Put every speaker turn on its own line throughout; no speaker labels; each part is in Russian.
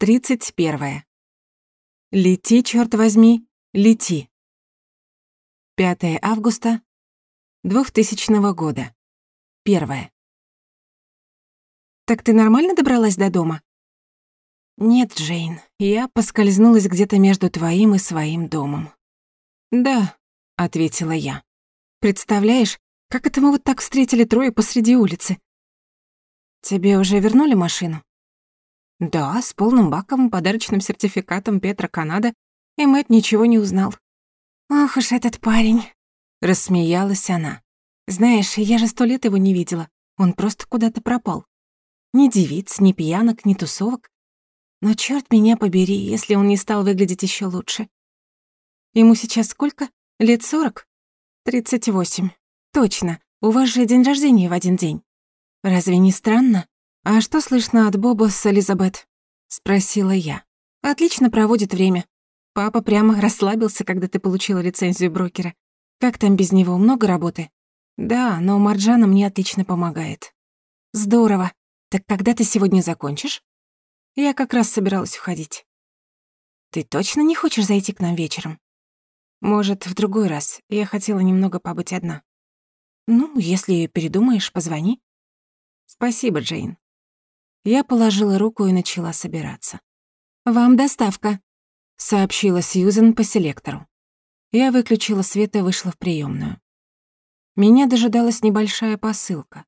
Тридцать первое. Лети, черт возьми, лети. 5 августа 2000 года. Первое. Так ты нормально добралась до дома? Нет, Джейн, я поскользнулась где-то между твоим и своим домом. Да, ответила я. Представляешь, как это мы вот так встретили трое посреди улицы? Тебе уже вернули машину? Да, с полным баком, подарочным сертификатом Петра Канада, и Мэтт ничего не узнал. Ох уж этот парень, рассмеялась она. Знаешь, я же сто лет его не видела. Он просто куда-то пропал. Ни девиц, ни пьянок, ни тусовок. Но черт меня побери, если он не стал выглядеть еще лучше. Ему сейчас сколько? Лет сорок? Тридцать восемь. Точно. У вас же день рождения в один день. Разве не странно? «А что слышно от Боба с Элизабет?» — спросила я. «Отлично проводит время. Папа прямо расслабился, когда ты получила лицензию брокера. Как там без него, много работы?» «Да, но Марджана мне отлично помогает». «Здорово. Так когда ты сегодня закончишь?» «Я как раз собиралась уходить». «Ты точно не хочешь зайти к нам вечером?» «Может, в другой раз. Я хотела немного побыть одна». «Ну, если передумаешь, позвони». «Спасибо, Джейн. Я положила руку и начала собираться. «Вам доставка», — сообщила Сьюзен по селектору. Я выключила свет и вышла в приёмную. Меня дожидалась небольшая посылка.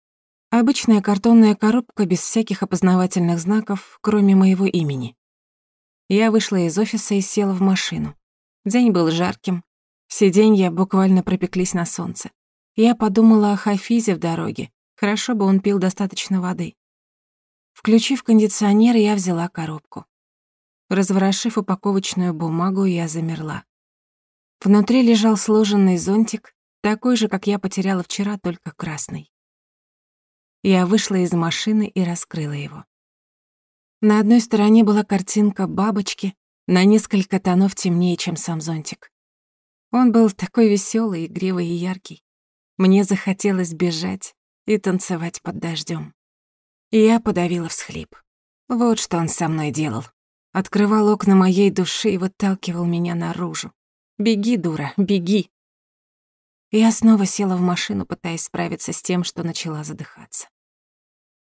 Обычная картонная коробка без всяких опознавательных знаков, кроме моего имени. Я вышла из офиса и села в машину. День был жарким, сиденья буквально пропеклись на солнце. Я подумала о Хафизе в дороге. Хорошо бы он пил достаточно воды. Включив кондиционер, я взяла коробку. Разворошив упаковочную бумагу, я замерла. Внутри лежал сложенный зонтик, такой же, как я потеряла вчера, только красный. Я вышла из машины и раскрыла его. На одной стороне была картинка бабочки, на несколько тонов темнее, чем сам зонтик. Он был такой веселый, игривый и яркий. Мне захотелось бежать и танцевать под дождем. Я подавила всхлип. Вот что он со мной делал. Открывал окна моей души и выталкивал меня наружу. «Беги, дура, беги!» Я снова села в машину, пытаясь справиться с тем, что начала задыхаться.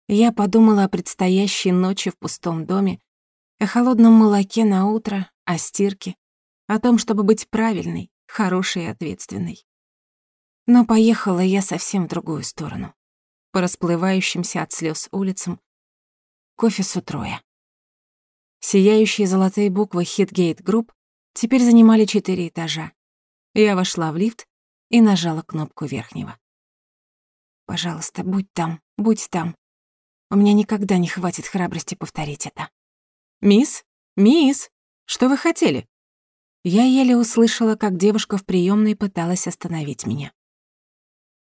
Я подумала о предстоящей ночи в пустом доме, о холодном молоке на утро, о стирке, о том, чтобы быть правильной, хорошей и ответственной. Но поехала я совсем в другую сторону по расплывающимся от слез улицам к офису Троя. Сияющие золотые буквы Hitgate Group теперь занимали четыре этажа. Я вошла в лифт и нажала кнопку верхнего. «Пожалуйста, будь там, будь там. У меня никогда не хватит храбрости повторить это». «Мисс? Мисс, что вы хотели?» Я еле услышала, как девушка в приёмной пыталась остановить меня.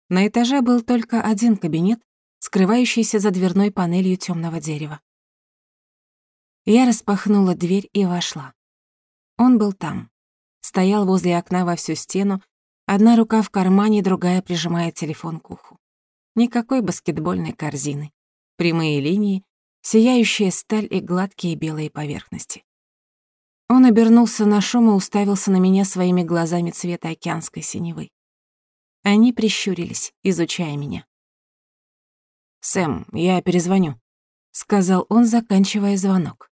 На этаже был только один кабинет, скрывающийся за дверной панелью темного дерева. Я распахнула дверь и вошла. Он был там. Стоял возле окна во всю стену, одна рука в кармане, другая прижимая телефон к уху. Никакой баскетбольной корзины. Прямые линии, сияющая сталь и гладкие белые поверхности. Он обернулся на шум и уставился на меня своими глазами цвета океанской синевы. Они прищурились, изучая меня. «Сэм, я перезвоню», — сказал он, заканчивая звонок.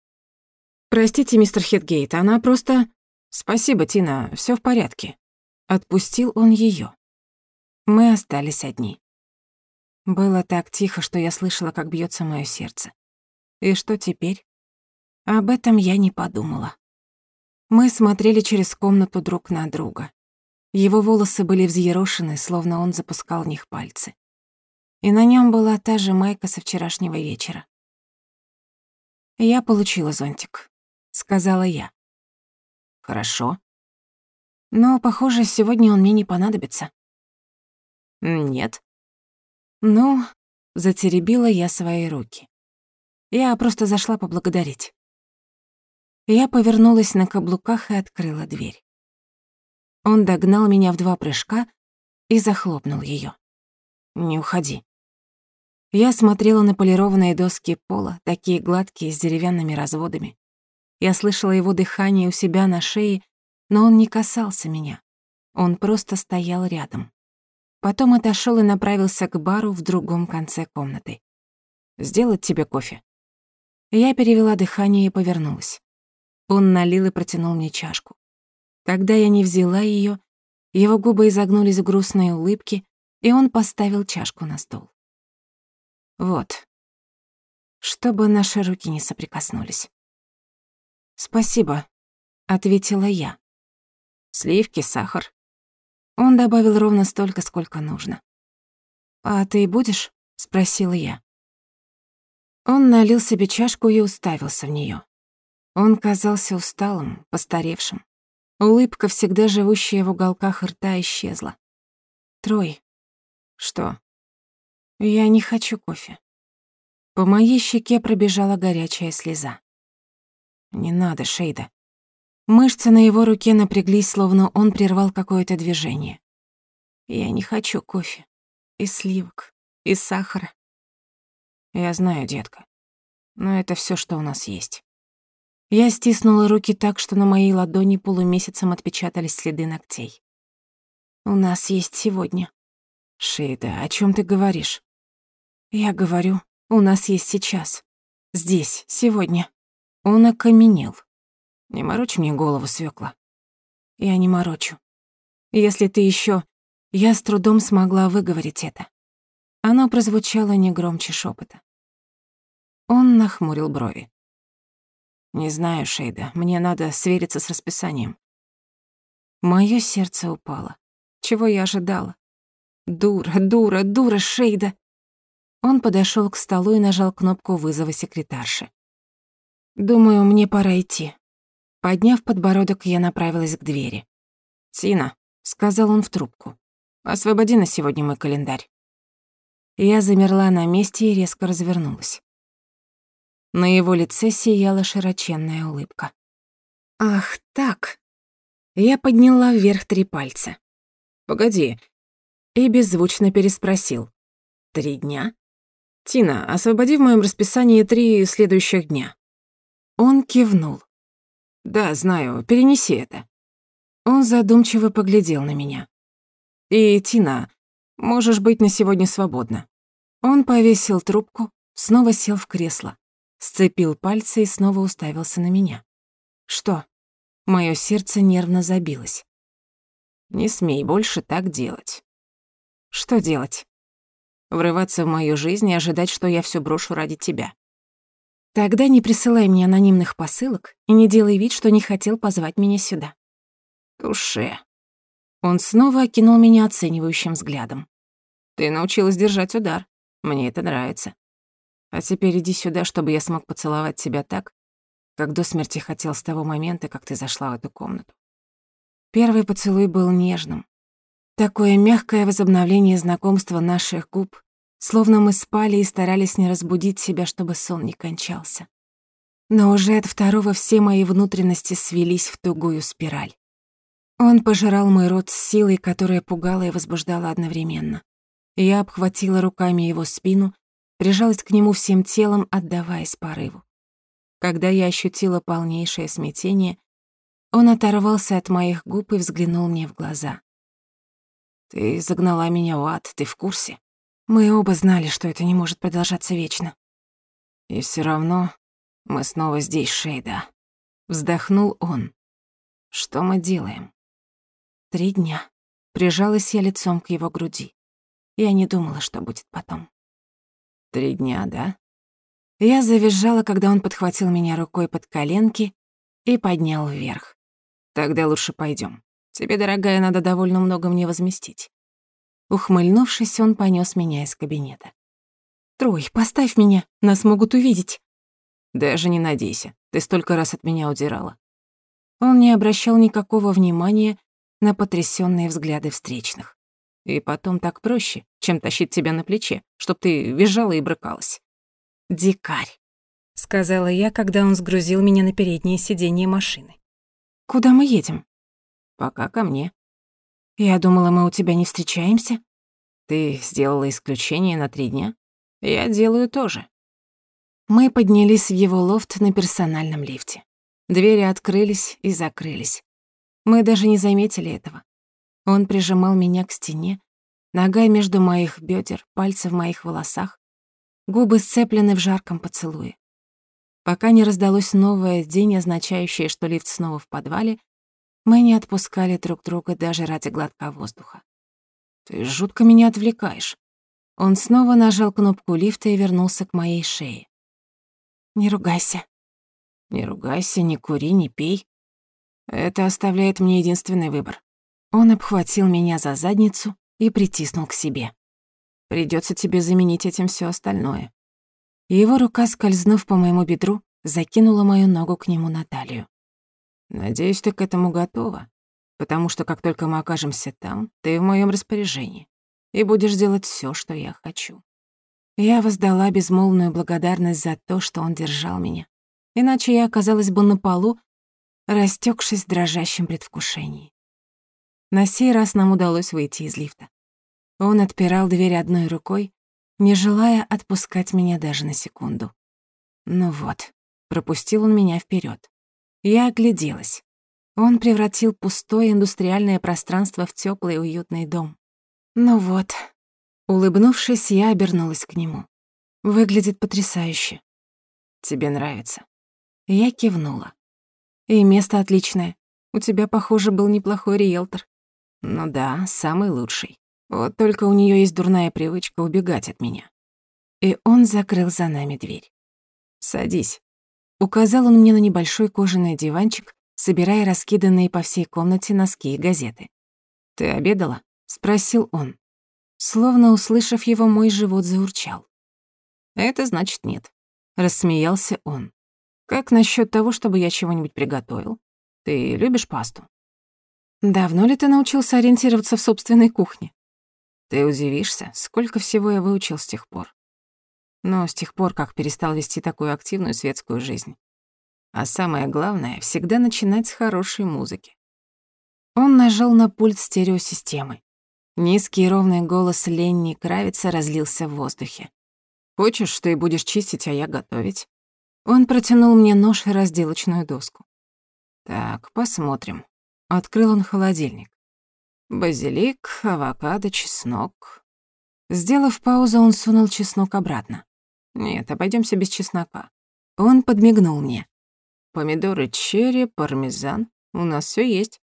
«Простите, мистер Хитгейт, она просто...» «Спасибо, Тина, всё в порядке». Отпустил он её. Мы остались одни. Было так тихо, что я слышала, как бьётся моё сердце. И что теперь? Об этом я не подумала. Мы смотрели через комнату друг на друга. Его волосы были взъерошены, словно он запускал в них пальцы. И на нем была та же майка со вчерашнего вечера. «Я получила зонтик», — сказала я. «Хорошо. Но, похоже, сегодня он мне не понадобится». «Нет». «Ну...» — затеребила я свои руки. Я просто зашла поблагодарить. Я повернулась на каблуках и открыла дверь. Он догнал меня в два прыжка и захлопнул её. «Не уходи». Я смотрела на полированные доски пола, такие гладкие, с деревянными разводами. Я слышала его дыхание у себя на шее, но он не касался меня. Он просто стоял рядом. Потом отошёл и направился к бару в другом конце комнаты. «Сделать тебе кофе?» Я перевела дыхание и повернулась. Он налил и протянул мне чашку. Когда я не взяла её, его губы изогнулись в грустной улыбке, и он поставил чашку на стол. Вот. Чтобы наши руки не соприкоснулись. «Спасибо», — ответила я. «Сливки, сахар». Он добавил ровно столько, сколько нужно. «А ты будешь?» — спросила я. Он налил себе чашку и уставился в неё. Он казался усталым, постаревшим. Улыбка, всегда живущая в уголках рта, исчезла. «Трой, что? Я не хочу кофе. По моей щеке пробежала горячая слеза. Не надо, Шейда. Мышцы на его руке напряглись, словно он прервал какое-то движение. Я не хочу кофе. И сливок, и сахара. Я знаю, детка. Но это все, что у нас есть. Я стиснула руки так, что на моей ладони полумесяцем отпечатались следы ногтей. У нас есть сегодня. Шейда, о чем ты говоришь? Я говорю, у нас есть сейчас. Здесь, сегодня. Он окаменел. Не морочь мне голову, свекла. Я не морочу. Если ты еще, Я с трудом смогла выговорить это. Оно прозвучало не громче шепота. Он нахмурил брови. «Не знаю, Шейда, мне надо свериться с расписанием». Моё сердце упало. Чего я ожидала? Дура, дура, дура, Шейда. Он подошёл к столу и нажал кнопку вызова секретарши. Думаю, мне пора идти. Подняв подбородок, я направилась к двери. «Тина», — сказал он в трубку, — «освободи на сегодня мой календарь». Я замерла на месте и резко развернулась. На его лице сияла широченная улыбка. «Ах, так!» Я подняла вверх три пальца. «Погоди, и беззвучно переспросил. «Три дня?» «Тина, освободи в моем расписании три следующих дня». Он кивнул. «Да, знаю, перенеси это». Он задумчиво поглядел на меня. «И, Тина, можешь быть на сегодня свободна». Он повесил трубку, снова сел в кресло, сцепил пальцы и снова уставился на меня. «Что?» Моё сердце нервно забилось. «Не смей больше так делать. Что делать? Врываться в мою жизнь и ожидать, что я всё брошу ради тебя. Тогда не присылай мне анонимных посылок и не делай вид, что не хотел позвать меня сюда. Туше. Он снова окинул меня оценивающим взглядом. Ты научилась держать удар. Мне это нравится. А теперь иди сюда, чтобы я смог поцеловать тебя так, как до смерти хотел с того момента, как ты зашла в эту комнату. Первый поцелуй был нежным, Такое мягкое возобновление знакомства наших губ, словно мы спали и старались не разбудить себя, чтобы сон не кончался. Но уже от второго все мои внутренности свелись в тугую спираль. Он пожирал мой рот с силой, которая пугала и возбуждала одновременно. Я обхватила руками его спину, прижалась к нему всем телом, отдаваясь порыву. Когда я ощутила полнейшее смятение, он оторвался от моих губ и взглянул мне в глаза. Ты загнала меня в ад, ты в курсе? Мы оба знали, что это не может продолжаться вечно. И все равно мы снова здесь, Шейда. Вздохнул он. Что мы делаем? Три дня. Прижалась я лицом к его груди. Я не думала, что будет потом. Три дня, да? Я завизжала, когда он подхватил меня рукой под коленки и поднял вверх. Тогда лучше пойдем. Тебе, дорогая, надо довольно много мне возместить». Ухмыльнувшись, он понёс меня из кабинета. «Трой, поставь меня, нас могут увидеть». «Даже не надейся, ты столько раз от меня удирала». Он не обращал никакого внимания на потрясённые взгляды встречных. И потом так проще, чем тащить тебя на плече, чтоб ты визжала и брыкалась. «Дикарь», — сказала я, когда он сгрузил меня на переднее сиденье машины. «Куда мы едем?» Пока ко мне. Я думала, мы у тебя не встречаемся. Ты сделала исключение на три дня? Я делаю тоже. Мы поднялись в его лофт на персональном лифте. Двери открылись и закрылись. Мы даже не заметили этого. Он прижимал меня к стене, нога между моих бедер, пальцы в моих волосах, губы сцеплены в жарком поцелуе. Пока не раздалось новое день, означающее, что лифт снова в подвале, мы не отпускали друг друга даже ради глотка воздуха. «Ты жутко меня отвлекаешь». Он снова нажал кнопку лифта и вернулся к моей шее. «Не ругайся». «Не ругайся, не кури, не пей. Это оставляет мне единственный выбор». Он обхватил меня за задницу и притиснул к себе. Придется тебе заменить этим все остальное. Его рука, скользнув по моему бедру, закинула мою ногу к нему на талию. Надеюсь, ты к этому готова, потому что как только мы окажемся там, ты в моем распоряжении и будешь делать все, что я хочу. Я воздала безмолвную благодарность за то, что он держал меня. Иначе я оказалась бы на полу, растекшись в дрожащем предвкушении. На сей раз нам удалось выйти из лифта. Он отпирал дверь одной рукой, не желая отпускать меня даже на секунду. Ну вот, пропустил он меня вперед. Я огляделась. Он превратил пустое индустриальное пространство в теплый уютный дом. Ну вот. Улыбнувшись, я обернулась к нему. Выглядит потрясающе. Тебе нравится? Я кивнула. И место отличное. У тебя, похоже, был неплохой риэлтор. Ну да, самый лучший. Вот только у нее есть дурная привычка убегать от меня. И он закрыл за нами дверь. «Садись». Указал он мне на небольшой кожаный диванчик, собирая раскиданные по всей комнате носки и газеты. «Ты обедала?» — спросил он. Словно услышав его, мой живот заурчал. «Это значит нет», — рассмеялся он. «Как насчет того, чтобы я чего-нибудь приготовил? Ты любишь пасту?» «Давно ли ты научился ориентироваться в собственной кухне?» Ты удивишься, сколько всего я выучил с тех пор. Но с тех пор, как перестал вести такую активную светскую жизнь. А самое главное, всегда начинать с хорошей музыки. Он нажал на пульт стереосистемы. Низкий ровный голос Ленни Кравица разлился в воздухе. «Хочешь, ты будешь чистить, а я готовить?» Он протянул мне нож и разделочную доску. «Так, посмотрим». Открыл он холодильник. Базилик, авокадо, чеснок. Сделав паузу, он сунул чеснок обратно. Нет, обойдемся без чеснока. Он подмигнул мне. Помидоры черри, пармезан. У нас все есть.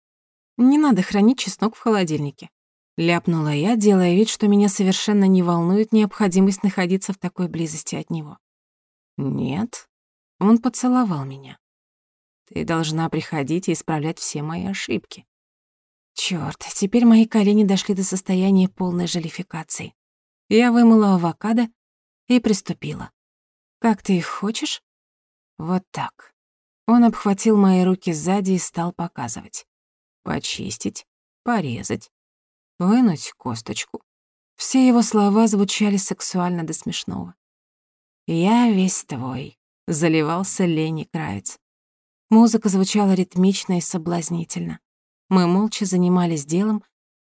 Не надо хранить чеснок в холодильнике. Ляпнула я, делая вид, что меня совершенно не волнует необходимость находиться в такой близости от него. Нет. Он поцеловал меня. Ты должна приходить и исправлять все мои ошибки. Чёрт, теперь мои колени дошли до состояния полной желификации. Я вымыла авокадо и приступила. «Как ты их хочешь?» «Вот так». Он обхватил мои руки сзади и стал показывать. Почистить, порезать, вынуть косточку. Все его слова звучали сексуально до смешного. «Я весь твой», — заливался Лени Кравец. Музыка звучала ритмично и соблазнительно. Мы молча занимались делом,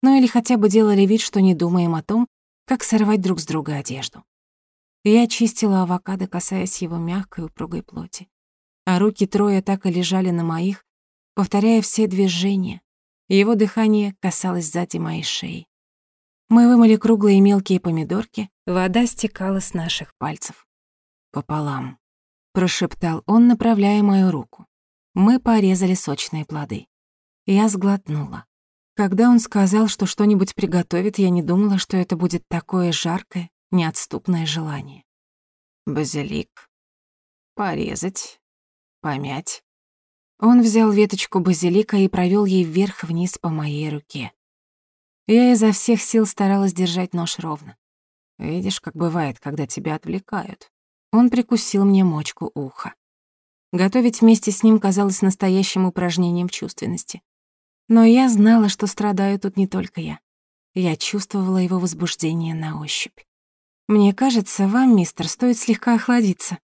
ну или хотя бы делали вид, что не думаем о том, как сорвать друг с друга одежду. Я чистила авокадо, касаясь его мягкой упругой плоти. А руки Троя так и лежали на моих, повторяя все движения. Его дыхание касалось сзади моей шеи. Мы вымыли круглые мелкие помидорки, вода стекала с наших пальцев. «Пополам», — прошептал он, направляя мою руку. Мы порезали сочные плоды. Я сглотнула. Когда он сказал, что что-нибудь приготовит, я не думала, что это будет такое жаркое, неотступное желание. Базилик. Порезать. Помять. Он взял веточку базилика и провёл ей вверх-вниз по моей руке. Я изо всех сил старалась держать нож ровно. Видишь, как бывает, когда тебя отвлекают. Он прикусил мне мочку уха. Готовить вместе с ним казалось настоящим упражнением чувственности. Но я знала, что страдаю тут не только я. Я чувствовала его возбуждение на ощупь. «Мне кажется, вам, мистер, стоит слегка охладиться».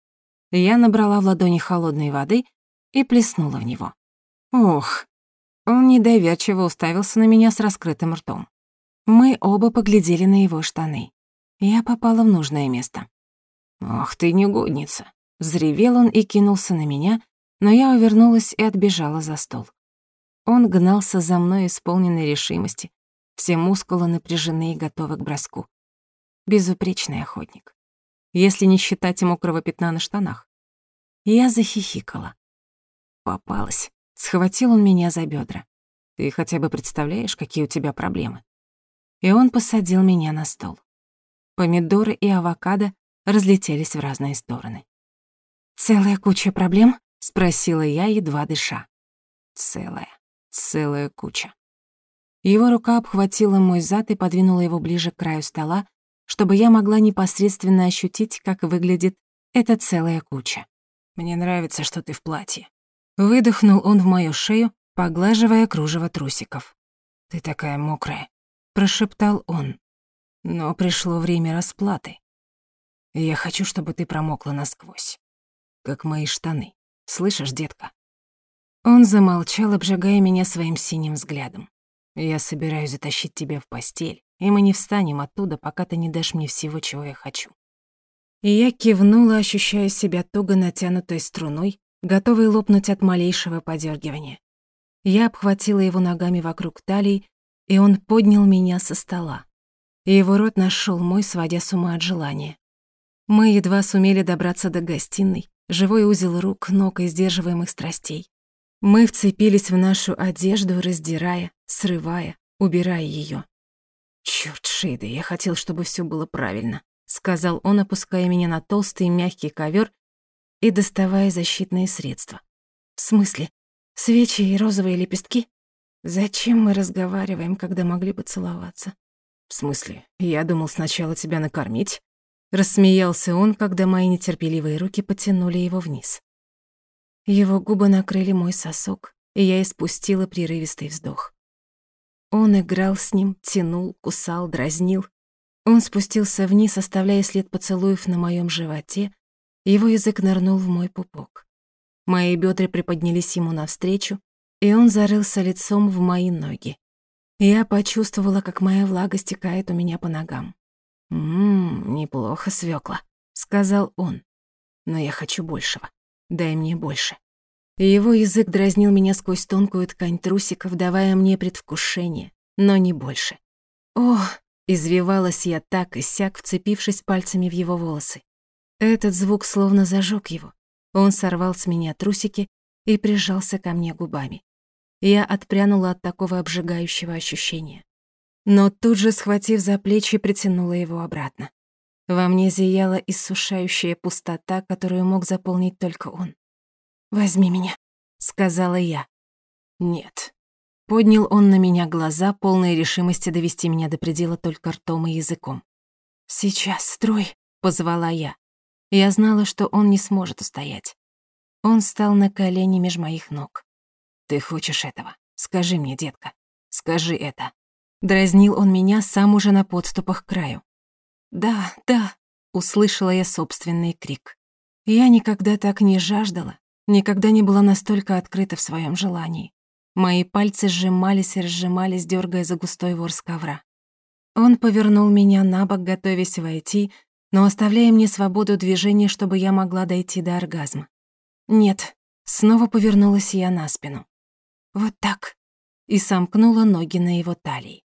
Я набрала в ладони холодной воды и плеснула в него. Ох, он недоверчиво уставился на меня с раскрытым ртом. Мы оба поглядели на его штаны. Я попала в нужное место. «Ох ты, негодница!» Взревел он и кинулся на меня, но я увернулась и отбежала за стол. Он гнался за мной исполненной решимости, все мускулы напряжены и готовы к броску. Безупречный охотник. Если не считать мокрого пятна на штанах. Я захихикала. Попалась. Схватил он меня за бедра. Ты хотя бы представляешь, какие у тебя проблемы? И он посадил меня на стол. Помидоры и авокадо разлетелись в разные стороны. «Целая куча проблем?» — спросила я, едва дыша. «Целая, целая куча». Его рука обхватила мой зад и подвинула его ближе к краю стола, чтобы я могла непосредственно ощутить, как выглядит эта целая куча. «Мне нравится, что ты в платье». Выдохнул он в мою шею, поглаживая кружево трусиков. «Ты такая мокрая», — прошептал он. «Но пришло время расплаты. Я хочу, чтобы ты промокла насквозь, как мои штаны. Слышишь, детка?» Он замолчал, обжигая меня своим синим взглядом. «Я собираюсь затащить тебя в постель, и мы не встанем оттуда, пока ты не дашь мне всего, чего я хочу». И я кивнула, ощущая себя туго натянутой струной, готовой лопнуть от малейшего подергивания. Я обхватила его ногами вокруг талии, и он поднял меня со стола. Его рот нашел мой, сводя с ума от желания. Мы едва сумели добраться до гостиной, живой узел рук, ног и сдерживаемых страстей. Мы вцепились в нашу одежду, раздирая, срывая, убирая ее. Черт, Шейда, я хотел, чтобы все было правильно, сказал он, опуская меня на толстый мягкий ковер и доставая защитные средства. В смысле? Свечи и розовые лепестки? Зачем мы разговариваем, когда могли бы целоваться? В смысле? Я думал сначала тебя накормить. Рассмеялся он, когда мои нетерпеливые руки потянули его вниз. Его губы накрыли мой сосок, и я испустила прерывистый вздох. Он играл с ним, тянул, кусал, дразнил. Он спустился вниз, оставляя след поцелуев на моем животе, его язык нырнул в мой пупок. Мои бедра приподнялись ему навстречу, и он зарылся лицом в мои ноги. Я почувствовала, как моя влага стекает у меня по ногам. «Ммм, неплохо, свёкла», — сказал он. «Но я хочу большего. Дай мне больше». Его язык дразнил меня сквозь тонкую ткань трусиков, давая мне предвкушение, но не больше. «Ох!» — извивалась я так и сяк, вцепившись пальцами в его волосы. Этот звук словно зажег его. Он сорвал с меня трусики и прижался ко мне губами. Я отпрянула от такого обжигающего ощущения. Но тут же, схватив за плечи, притянула его обратно. Во мне зияла иссушающая пустота, которую мог заполнить только он. «Возьми меня», — сказала я. «Нет». Поднял он на меня глаза, полные решимости довести меня до предела только ртом и языком. «Сейчас, строй», — позвала я. Я знала, что он не сможет устоять. Он встал на колени меж моих ног. «Ты хочешь этого? Скажи мне, детка. Скажи это». Дразнил он меня сам уже на подступах к краю. «Да, да», — услышала я собственный крик. Я никогда так не жаждала, Никогда не была настолько открыта в своем желании. Мои пальцы сжимались и разжимались, дергая за густой ворс ковра. Он повернул меня на бок, готовясь войти, но оставляя мне свободу движения, чтобы я могла дойти до оргазма. Нет, снова повернулась я на спину. Вот так. И сомкнула ноги на его талии.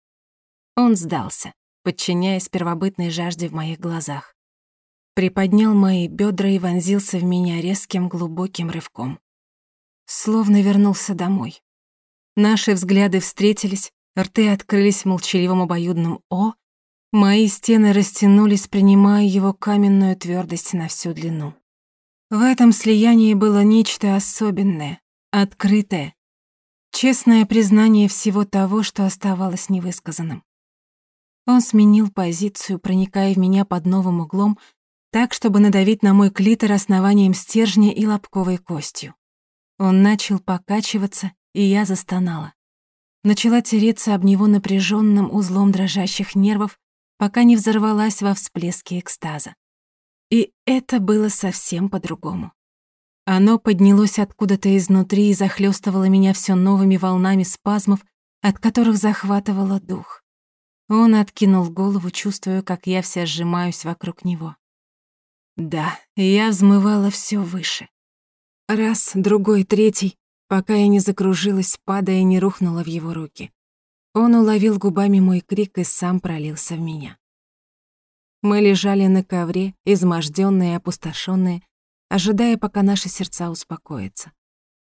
Он сдался, подчиняясь первобытной жажде в моих глазах приподнял мои бедра и вонзился в меня резким глубоким рывком. Словно вернулся домой. Наши взгляды встретились, рты открылись в молчаливом обоюдном «О», мои стены растянулись, принимая его каменную твердость на всю длину. В этом слиянии было нечто особенное, открытое, честное признание всего того, что оставалось невысказанным. Он сменил позицию, проникая в меня под новым углом, так, чтобы надавить на мой клитор основанием стержня и лобковой костью. Он начал покачиваться, и я застонала. Начала тереться об него напряженным узлом дрожащих нервов, пока не взорвалась во всплеске экстаза. И это было совсем по-другому. Оно поднялось откуда-то изнутри и захлестывало меня все новыми волнами спазмов, от которых захватывало дух. Он откинул голову, чувствуя, как я вся сжимаюсь вокруг него. Да, я взмывала все выше. Раз, другой, третий, пока я не закружилась, падая, не рухнула в его руки. Он уловил губами мой крик и сам пролился в меня. Мы лежали на ковре, измождённые и опустошённые, ожидая, пока наши сердца успокоятся.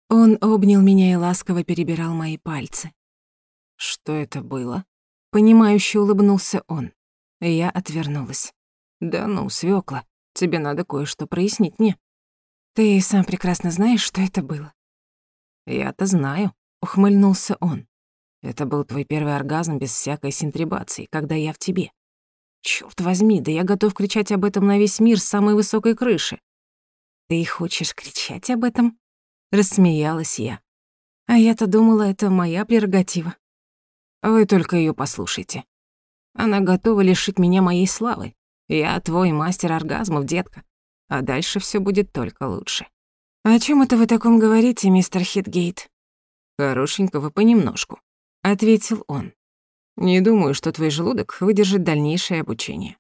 Он обнял меня и ласково перебирал мои пальцы. «Что это было?» Понимающе улыбнулся он. Я отвернулась. «Да ну, свёкла, тебе надо кое-что прояснить мне». «Ты сам прекрасно знаешь, что это было». «Я-то знаю», — ухмыльнулся он. «Это был твой первый оргазм без всякой синтрибации, когда я в тебе. Чёрт возьми, да я готов кричать об этом на весь мир с самой высокой крыши». «Ты хочешь кричать об этом?» — рассмеялась я. «А я-то думала, это моя прерогатива». Вы только её послушайте. Она готова лишить меня моей славы. Я твой мастер оргазмов, детка. А дальше всё будет только лучше. О чём это вы таком говорите, мистер Хитгейт? Хорошенького понемножку, ответил он. Не думаю, что твой желудок выдержит дальнейшее обучение.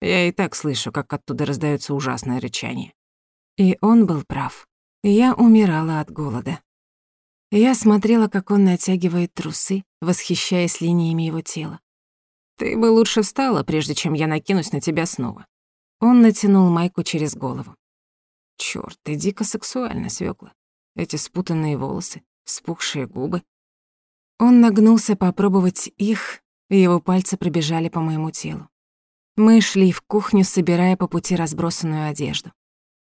Я и так слышу, как оттуда раздаётся ужасное рычание. И он был прав. Я умирала от голода. Я смотрела, как он натягивает трусы, восхищаясь линиями его тела. «Ты бы лучше встала, прежде чем я накинусь на тебя снова». Он натянул майку через голову. «Чёрт, ты дико сексуальна, свёкла. Эти спутанные волосы, спухшие губы». Он нагнулся попробовать их, и его пальцы пробежали по моему телу. Мы шли в кухню, собирая по пути разбросанную одежду.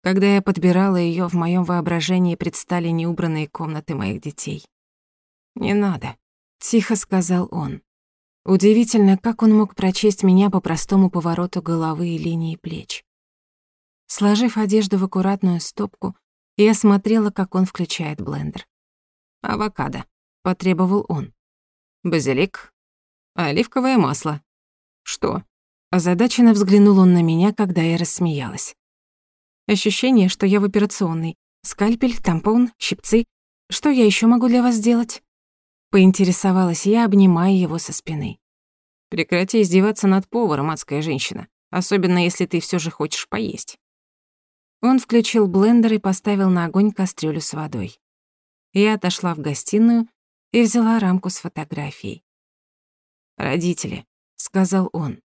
Когда я подбирала её, в моём воображении предстали неубранные комнаты моих детей. «Не надо», — тихо сказал он. Удивительно, как он мог прочесть меня по простому повороту головы и линии плеч. Сложив одежду в аккуратную стопку, я смотрела, как он включает блендер. «Авокадо», — потребовал он. «Базилик, оливковое масло». «Что?» Озадаченно взглянул он на меня, когда я рассмеялась. Ощущение, что я в операционной. Скальпель, тампон, щипцы. Что я еще могу для вас сделать? Поинтересовалась я, обнимая его со спины. Прекрати издеваться над поваром, адская женщина. Особенно, если ты все же хочешь поесть. Он включил блендер и поставил на огонь кастрюлю с водой. Я отошла в гостиную и взяла рамку с фотографией. «Родители», — сказал он.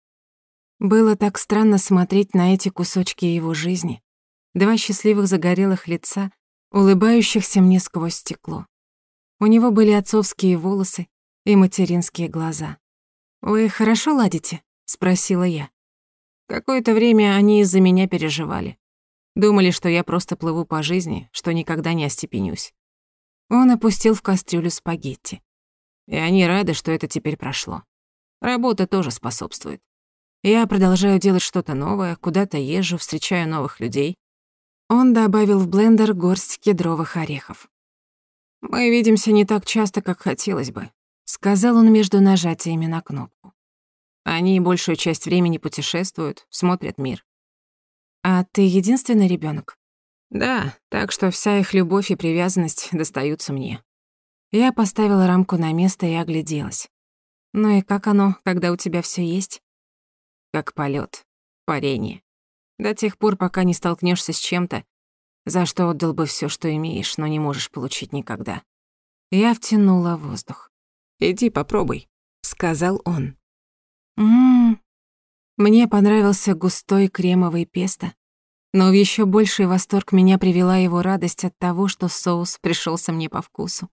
Было так странно смотреть на эти кусочки его жизни, Два счастливых загорелых лица, улыбающихся мне сквозь стекло. У него были отцовские волосы и материнские глаза. «Вы хорошо ладите?» — спросила я. Какое-то время они из-за меня переживали. Думали, что я просто плыву по жизни, что никогда не остепенюсь. Он опустил в кастрюлю спагетти. И они рады, что это теперь прошло. Работа тоже способствует. Я продолжаю делать что-то новое, куда-то езжу, встречаю новых людей. Он добавил в блендер горсть кедровых орехов. «Мы видимся не так часто, как хотелось бы», — сказал он между нажатиями на кнопку. «Они большую часть времени путешествуют, смотрят мир». «А ты единственный ребенок? «Да, так что вся их любовь и привязанность достаются мне». Я поставила рамку на место и огляделась. «Ну и как оно, когда у тебя все есть?» «Как полет, парение. До тех пор, пока не столкнешься с чем-то, за что отдал бы все, что имеешь, но не можешь получить никогда. Я втянула воздух. «Иди попробуй», — сказал он. Ммм. Мне понравился густой кремовый песто, но в еще больший восторг меня привела его радость от того, что соус пришелся мне по вкусу.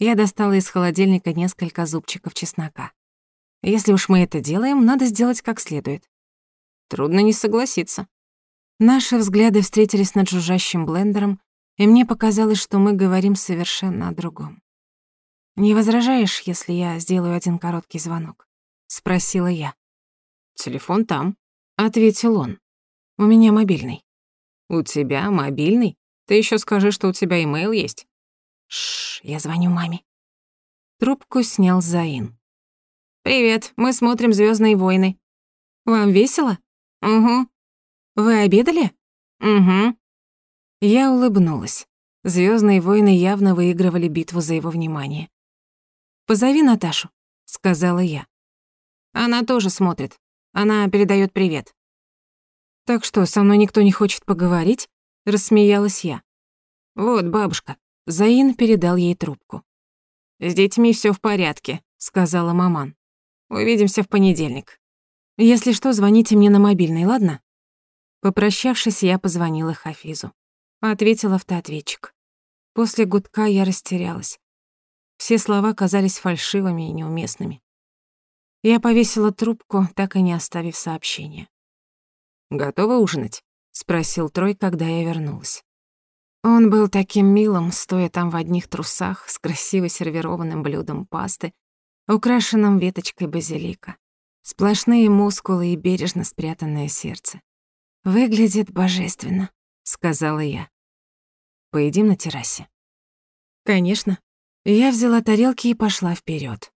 Я достала из холодильника несколько зубчиков чеснока. Если уж мы это делаем, надо сделать как следует. Трудно не согласиться. Наши взгляды встретились над жужжащим блендером, и мне показалось, что мы говорим совершенно о другом. «Не возражаешь, если я сделаю один короткий звонок?» — спросила я. «Телефон там», — ответил он. «У меня мобильный». «У тебя мобильный? Ты еще скажи, что у тебя имейл есть». Шш, я звоню маме. Трубку снял Заин. «Привет, мы смотрим Звездные войны». «Вам весело?» «Угу». «Вы обедали?» «Угу». Я улыбнулась. Звездные войны явно выигрывали битву за его внимание. «Позови Наташу», — сказала я. «Она тоже смотрит. Она передает привет». «Так что, со мной никто не хочет поговорить?» — рассмеялась я. Вот, бабушка. Заин передал ей трубку. С детьми все в порядке, сказала маман. Увидимся в понедельник. Если что, звоните мне на мобильный, ладно? Попрощавшись, я позвонила Хафизу. Ответил автоответчик. После гудка я растерялась. Все слова казались фальшивыми и неуместными. Я повесила трубку, так и не оставив сообщения. «Готова ужинать?» — спросил Трой, когда я вернулась. Он был таким милым, стоя там в одних трусах с красиво сервированным блюдом пасты, украшенным веточкой базилика. Сплошные мускулы и бережно спрятанное сердце. «Выглядит божественно», — сказала я. «Поедим на террасе?» «Конечно». Я взяла тарелки и пошла вперед.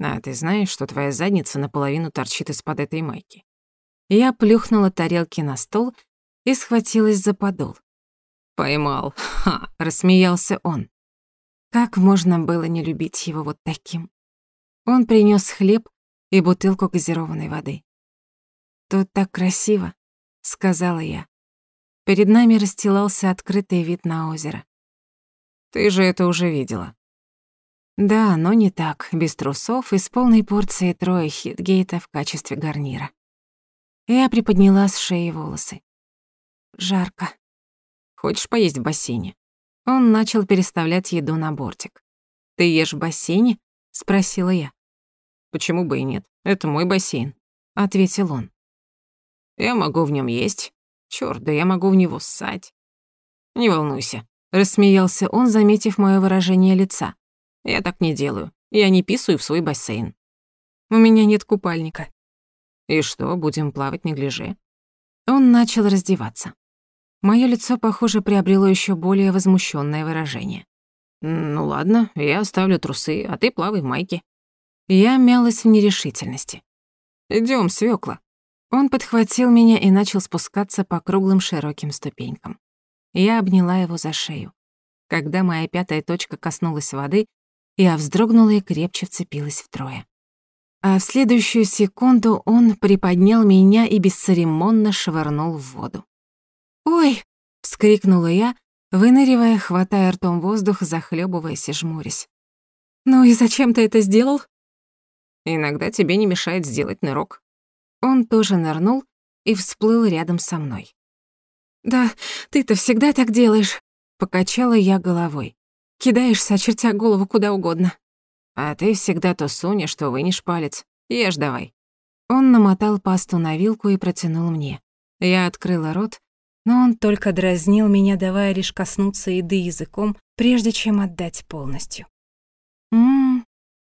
«А ты знаешь, что твоя задница наполовину торчит из-под этой майки?» Я плюхнула тарелки на стол и схватилась за подол. «Поймал, ха!» — рассмеялся он. Как можно было не любить его вот таким? Он принёс хлеб и бутылку газированной воды. «Тут так красиво», — сказала я. Перед нами расстилался открытый вид на озеро. «Ты же это уже видела». Да, но не так, без трусов и с полной порцией троя хитгейта в качестве гарнира. Я приподняла с шеи волосы. Жарко. Хочешь поесть в бассейне? Он начал переставлять еду на бортик. Ты ешь в бассейне? спросила я. Почему бы и нет? Это мой бассейн, ответил он. Я могу в нем есть. Чёрт, да я могу в него ссать. Не волнуйся, рассмеялся он, заметив моё выражение лица. Я так не делаю. Я не писаю в свой бассейн. У меня нет купальника. И что, будем плавать неглиже? Он начал раздеваться. Моё лицо, похоже, приобрело ещё более возмущённое выражение. «Ну ладно, я оставлю трусы, а ты плавай в майке». Я мялась в нерешительности. «Идём, свёкла». Он подхватил меня и начал спускаться по круглым широким ступенькам. Я обняла его за шею. Когда моя пятая точка коснулась воды, я вздрогнула и крепче вцепилась в трое. А в следующую секунду он приподнял меня и бесцеремонно швырнул в воду. «Ой!» — вскрикнула я, выныривая, хватая ртом воздух, захлебываясь и жмурясь. «Ну и зачем ты это сделал?» «Иногда тебе не мешает сделать нырок». Он тоже нырнул и всплыл рядом со мной. «Да, ты-то всегда так делаешь», — покачала я головой. «Кидаешься, очертя голову куда угодно». «А ты всегда то сунешь, то вынешь палец. Ешь давай». Он намотал пасту на вилку и протянул мне. Я открыла рот, но он только дразнил меня, давая лишь коснуться еды языком, прежде чем отдать полностью. Ммм,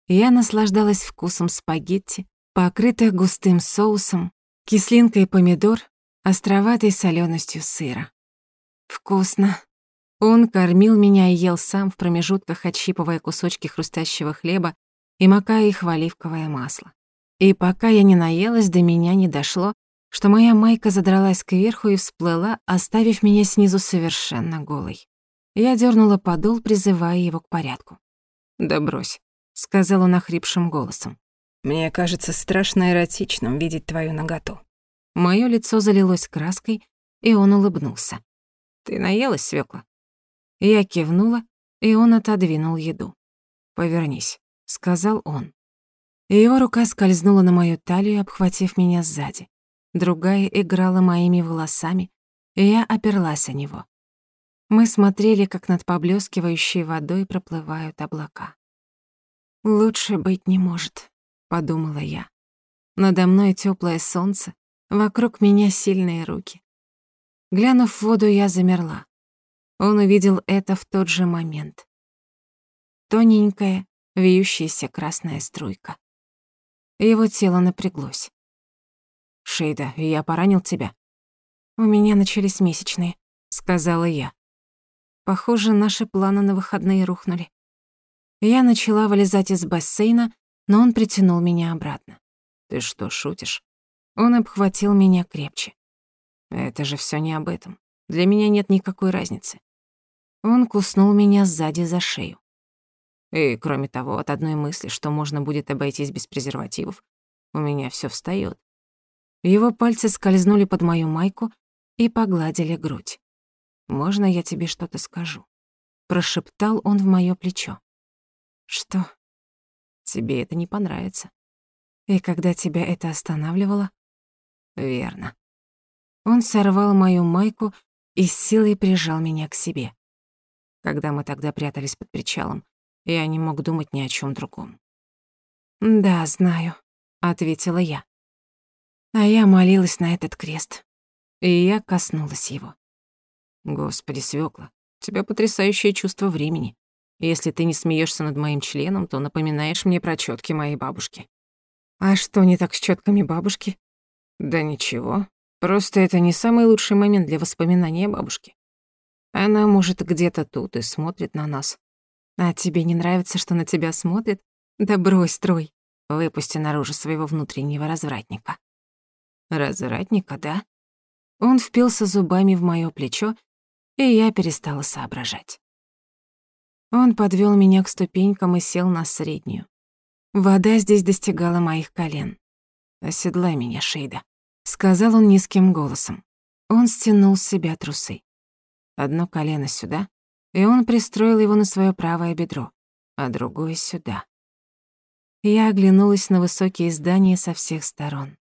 я наслаждалась вкусом спагетти, покрытых густым соусом, кислинкой помидор, островатой солёностью сыра. Вкусно. Он кормил меня и ел сам в промежутках, отщипывая кусочки хрустящего хлеба и макая их в оливковое масло. И пока я не наелась, до меня не дошло, что моя майка задралась кверху и всплыла, оставив меня снизу совершенно голой. Я дернула подол, призывая его к порядку. «Да брось», — сказал он охрипшим голосом. «Мне кажется страшно эротичным видеть твою наготу». Моё лицо залилось краской, и он улыбнулся. «Ты наелась, свёкла?» Я кивнула, и он отодвинул еду. «Повернись», — сказал он. Его рука скользнула на мою талию, обхватив меня сзади другая играла моими волосами, и я оперлась о него. Мы смотрели, как над поблескивающей водой проплывают облака. «Лучше быть не может», — подумала я. Надо мной теплое солнце, вокруг меня сильные руки. Глянув в воду, я замерла. Он увидел это в тот же момент. Тоненькая, вьющаяся красная струйка. Его тело напряглось. «Шейда, я поранил тебя?» «У меня начались месячные», — сказала я. Похоже, наши планы на выходные рухнули. Я начала вылезать из бассейна, но он притянул меня обратно. «Ты что, шутишь?» Он обхватил меня крепче. «Это же всё не об этом. Для меня нет никакой разницы». Он куснул меня сзади за шею. И, кроме того, от одной мысли, что можно будет обойтись без презервативов, у меня всё встаёт. Его пальцы скользнули под мою майку и погладили грудь. можно я тебе что-то скажу?» Прошептал он в моё плечо. «Что?» «Тебе это не понравится». «И когда тебя это останавливало?» «Верно». Он сорвал мою майку и с силой прижал меня к себе. Когда мы тогда прятались под причалом, я не мог думать ни о чём другом. «Да, знаю», — ответила я. А я молилась на этот крест, и я коснулась его. Господи, свёкла, у тебя потрясающее чувство времени. Если ты не смеешься над моим членом, то напоминаешь мне про чётки моей бабушки. А что не так с чётками бабушки? Да ничего, просто это не самый лучший момент для воспоминания о бабушке. Она, может, где-то тут и смотрит на нас. А тебе не нравится, что на тебя смотрит? Да брось, Трой. Выпусти наружу своего внутреннего развратника. Развратника, да? Он впился зубами в моё плечо и я перестала соображать. Он подвёл меня к ступенькам и сел на среднюю. Вода здесь достигала моих колен. «Оседлай меня, Шейда», — сказал он низким голосом. Он стянул с себя трусы. Одно колено сюда, и он пристроил его на своё правое бедро, а другое сюда. Я оглянулась на высокие здания со всех сторон.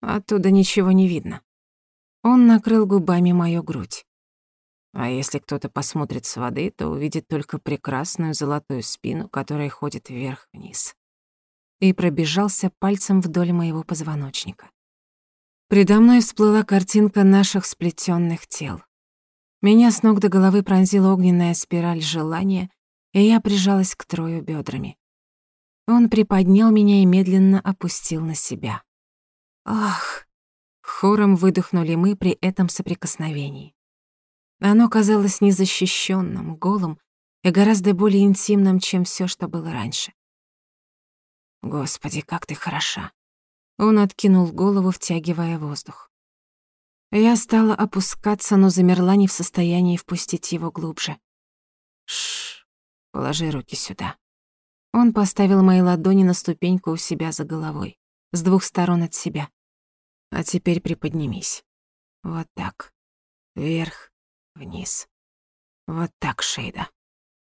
Оттуда ничего не видно. Он накрыл губами мою грудь. А если кто-то посмотрит с воды, то увидит только прекрасную золотую спину, которая ходит вверх-вниз. И пробежался пальцем вдоль моего позвоночника. Предо мной всплыла картинка наших сплетенных тел. Меня с ног до головы пронзила огненная спираль желания, и я прижалась к Трою бедрами. Он приподнял меня и медленно опустил на себя. Ах! Хором выдохнули мы при этом соприкосновении. Оно казалось незащищенным, голым и гораздо более интимным, чем все, что было раньше. «Господи, как ты хороша!» Он откинул голову, втягивая воздух. Я стала опускаться, но замерла не в состоянии впустить его глубже. Шш, положи руки сюда. Он поставил мои ладони на ступеньку у себя за головой, с двух сторон от себя. А теперь приподнимись. Вот так. Вверх, вниз. Вот так, Шейда.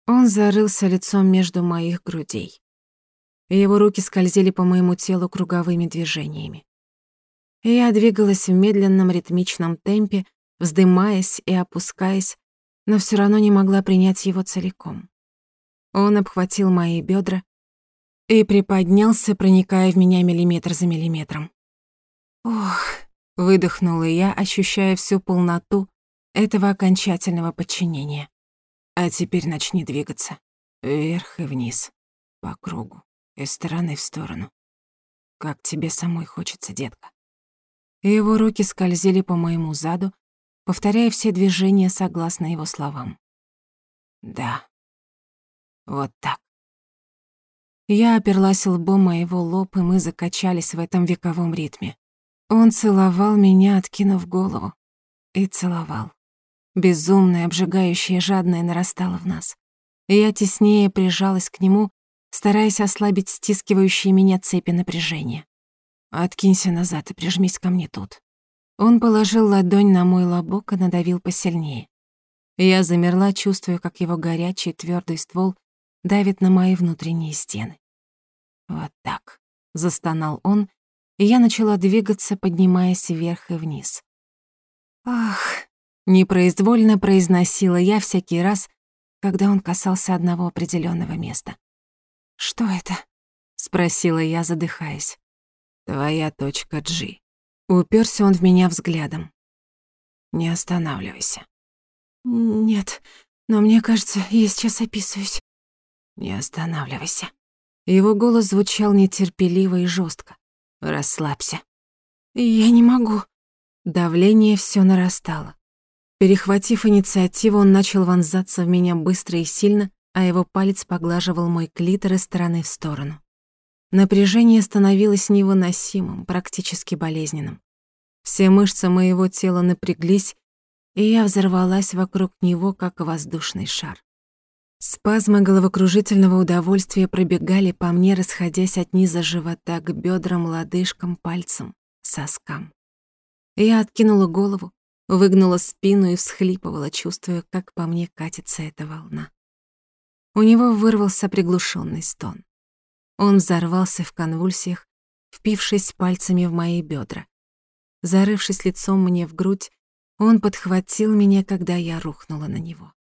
Он зарылся лицом между моих грудей. Его руки скользили по моему телу круговыми движениями. Я двигалась в медленном ритмичном темпе, вздымаясь и опускаясь, но все равно не могла принять его целиком. Он обхватил мои бедра и приподнялся, проникая в меня миллиметр за миллиметром. Ох, выдохнула я, ощущая всю полноту этого окончательного подчинения. А теперь начни двигаться. Вверх и вниз. По кругу. Из стороны в сторону. Как тебе самой хочется, детка. Его руки скользили по моему заду, повторяя все движения согласно его словам. Да. Вот так. Я оперлась лбом моего лоб, и мы закачались в этом вековом ритме. Он целовал меня, откинув голову. И целовал. Безумное, обжигающее, жадное нарастало в нас. я теснее прижалась к нему, стараясь ослабить стискивающие меня цепи напряжения. «Откинься назад и прижмись ко мне тут». Он положил ладонь на мой лобок и надавил посильнее. Я замерла, чувствуя, как его горячий твердый ствол давит на мои внутренние стены. «Вот так», — застонал он, и я начала двигаться, поднимаясь вверх и вниз. «Ах!» Непроизвольно произносила я всякий раз, когда он касался одного определенного места. «Что это?» — спросила я, задыхаясь. «Твоя точка G». Уперся он в меня взглядом. «Не останавливайся». «Нет, но мне кажется, я сейчас описываюсь». «Не останавливайся». Его голос звучал нетерпеливо и жестко. «Расслабься». «Я не могу». Давление все нарастало. Перехватив инициативу, он начал вонзаться в меня быстро и сильно, а его палец поглаживал мой клитор из стороны в сторону. Напряжение становилось невыносимым, практически болезненным. Все мышцы моего тела напряглись, и я взорвалась вокруг него, как воздушный шар. Спазмы головокружительного удовольствия пробегали по мне, расходясь от низа живота к бедрам, лодыжкам, пальцам, соскам. Я откинула голову, выгнула спину и всхлипывала, чувствуя, как по мне катится эта волна. У него вырвался приглушенный стон. Он взорвался в конвульсиях, впившись пальцами в мои бедра. Зарывшись лицом мне в грудь, он подхватил меня, когда я рухнула на него.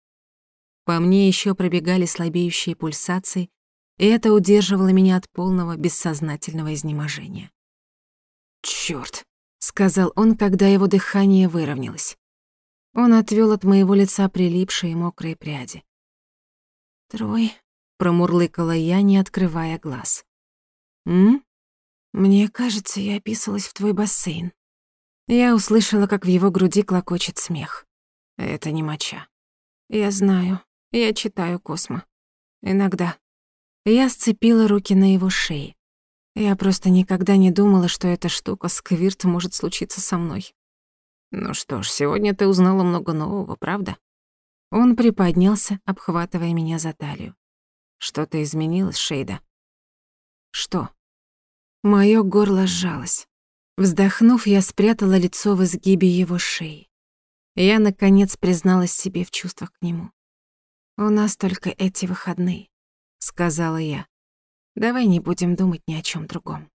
По мне еще пробегали слабеющие пульсации, и это удерживало меня от полного бессознательного изнеможения. «Чёрт!» — сказал он, когда его дыхание выровнялось. Он отвёл от моего лица прилипшие мокрые пряди. «Трой», — промурлыкала я, не открывая глаз. «М? Мне кажется, я описалась в твой бассейн». Я услышала, как в его груди клокочет смех. Это не моча. Я знаю, я читаю Космо. Иногда. Я сцепила руки на его шее. Я просто никогда не думала, что эта штука, сквирт, может случиться со мной. Ну что ж, сегодня ты узнала много нового, правда? Он приподнялся, обхватывая меня за талию. Что-то изменилось, Шейда? Что? Моё горло сжалось. Вздохнув, я спрятала лицо в изгибе его шеи. Я, наконец, призналась себе в чувствах к нему. «У нас только эти выходные», — сказала я. «Давай не будем думать ни о чем другом».